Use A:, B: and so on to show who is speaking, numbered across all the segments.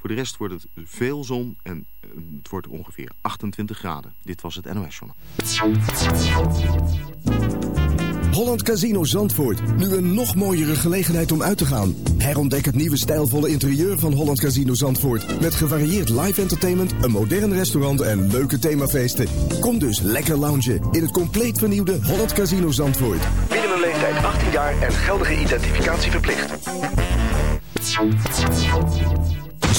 A: Voor de rest wordt het veel zon en eh, het wordt ongeveer 28 graden. Dit was het NOS Journal.
B: Holland Casino Zandvoort. Nu een nog mooiere gelegenheid om uit te gaan. Herontdek het nieuwe stijlvolle interieur van Holland Casino Zandvoort. Met gevarieerd live entertainment, een modern restaurant en leuke themafeesten. Kom dus lekker loungen in het compleet vernieuwde Holland Casino Zandvoort.
C: Binnen een leeftijd 18 jaar en geldige identificatie verplicht.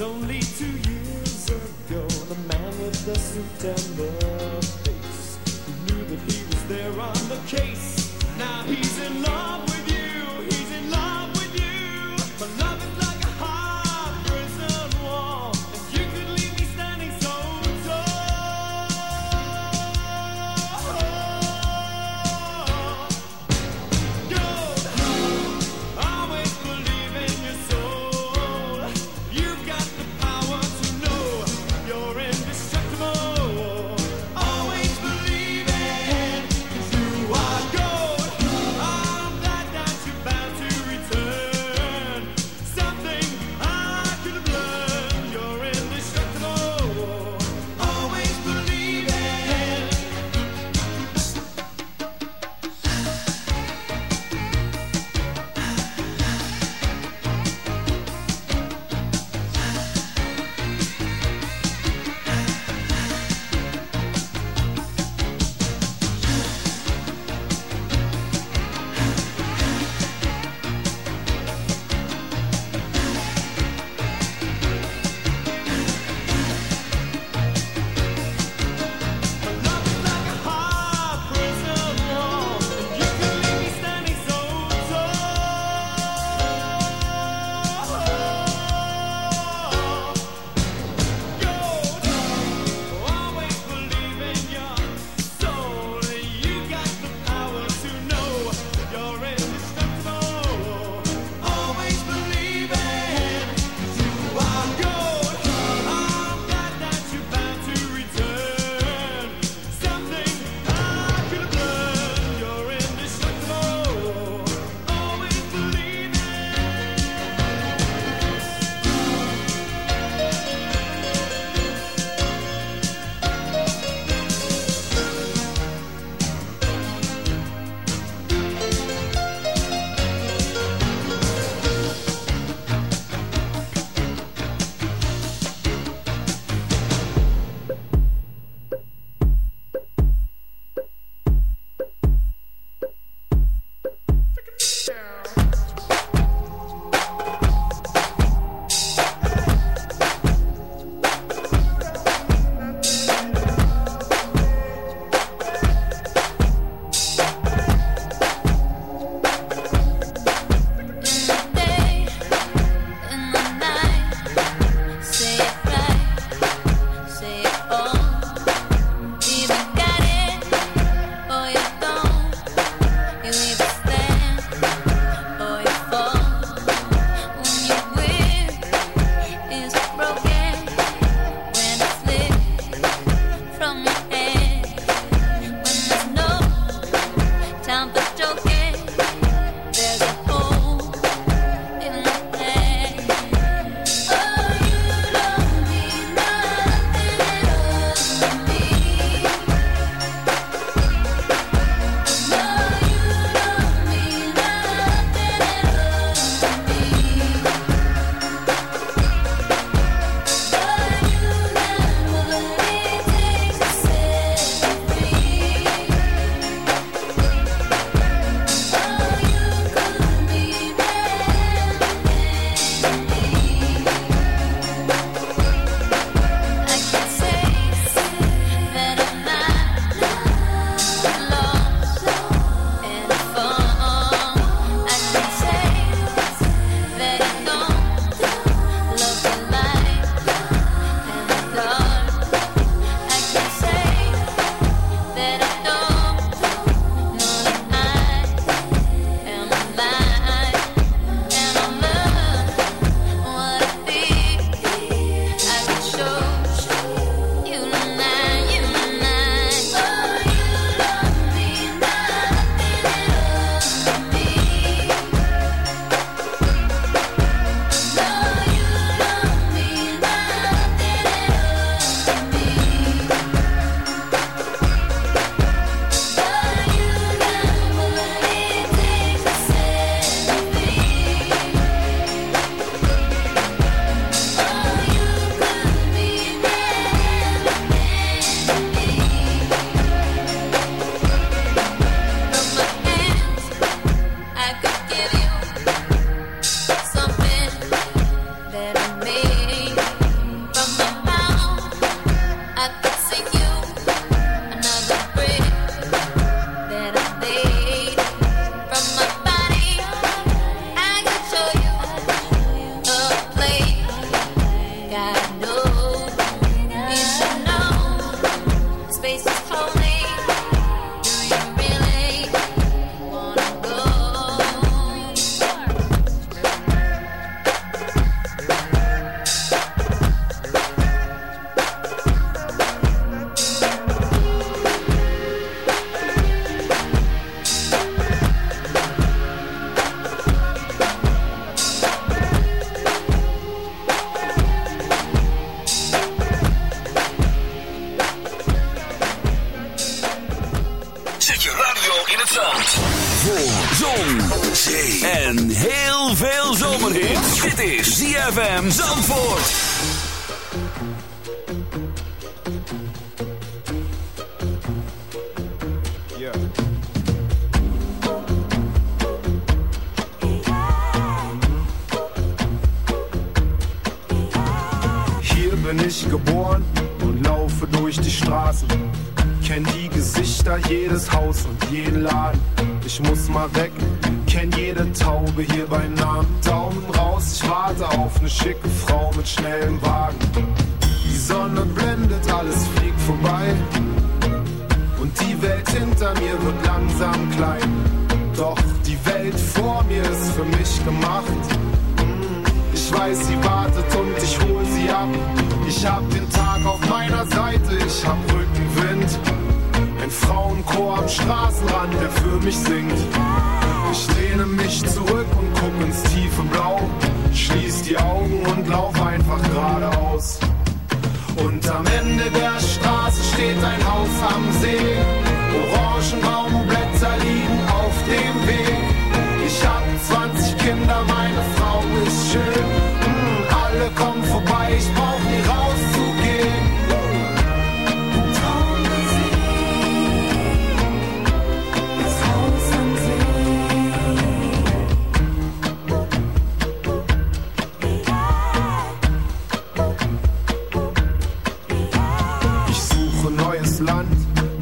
D: only two years ago, the man with
E: the suit and the
F: ZFM Zandvoort.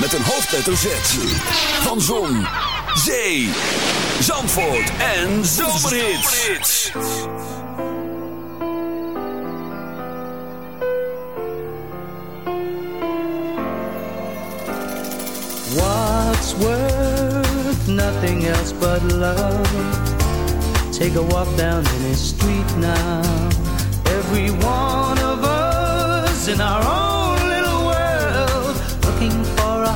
F: Met een hoofdletter Z. Van Zon, Zee, Zandvoort en Zomerhits.
G: What's worth nothing else but love? Take a walk down any street now. Every one of us in our own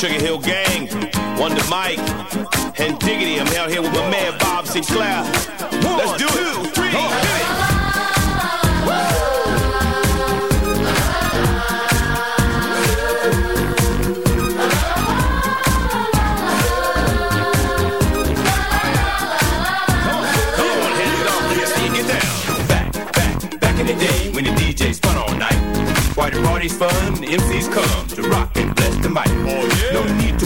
H: Sugar Hill Gang, Wonder Mike, and Diggity. I'm out here with my man Bob Sinclair.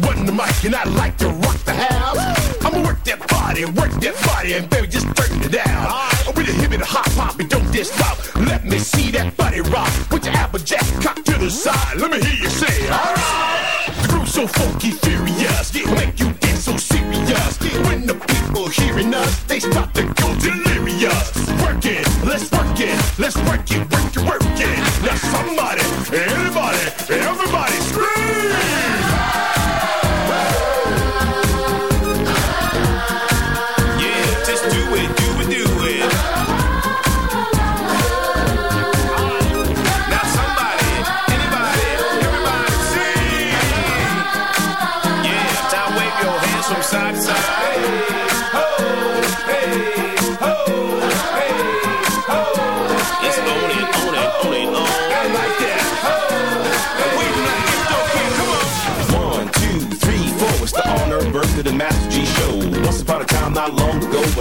I: Y'all. The mic, and I like to rock the house. I'ma work that body, work that body, and baby, just turn it down. With a hip and a hop hop, and don't stop. Let me see that body rock. Put your applejack cock to the side. Let me hear you say, alright. The groove's so funky, furious, yeah, make you dance so serious. When the people hearing us, they start to go delirious. Work it, let's work it, let's work it, work it, work it. Now somebody, anybody,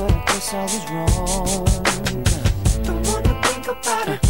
J: But I guess I was wrong. Don't wanna think about it.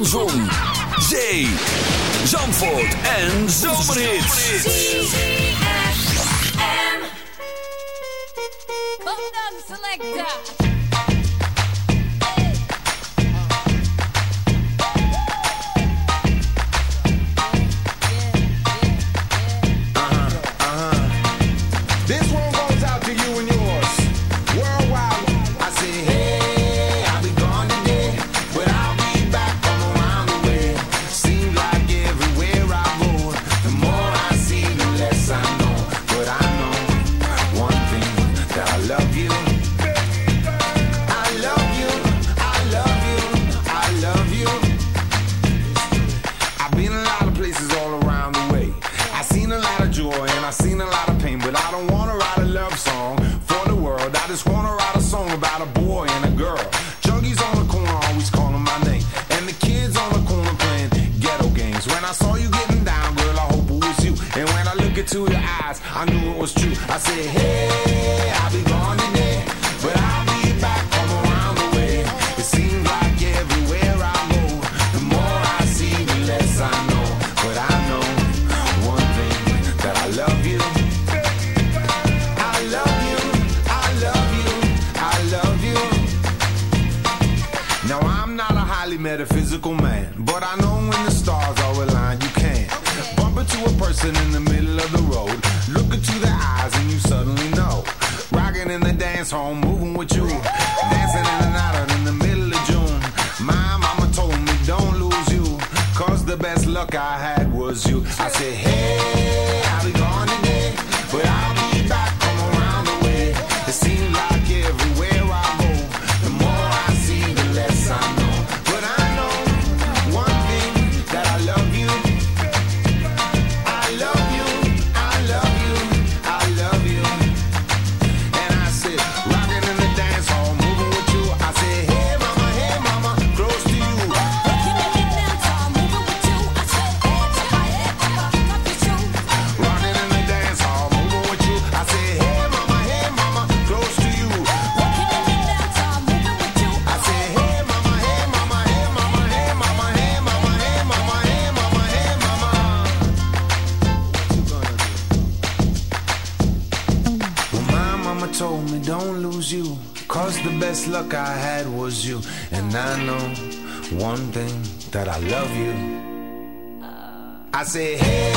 F: van zon, zee, Zandvoort en Zomerhits.
E: Hold on, selector. metaphysical man. But I know when the stars are aligned, you can. Okay. Bump into a person in the middle of the road. Look into their eyes and you suddenly know. Rocking in the dance hall, moving with you. Dancing in and out in the middle of June. My mama told me, don't lose you. Cause the best luck I had was you. I said, hey. one thing that I love you. I said, hey.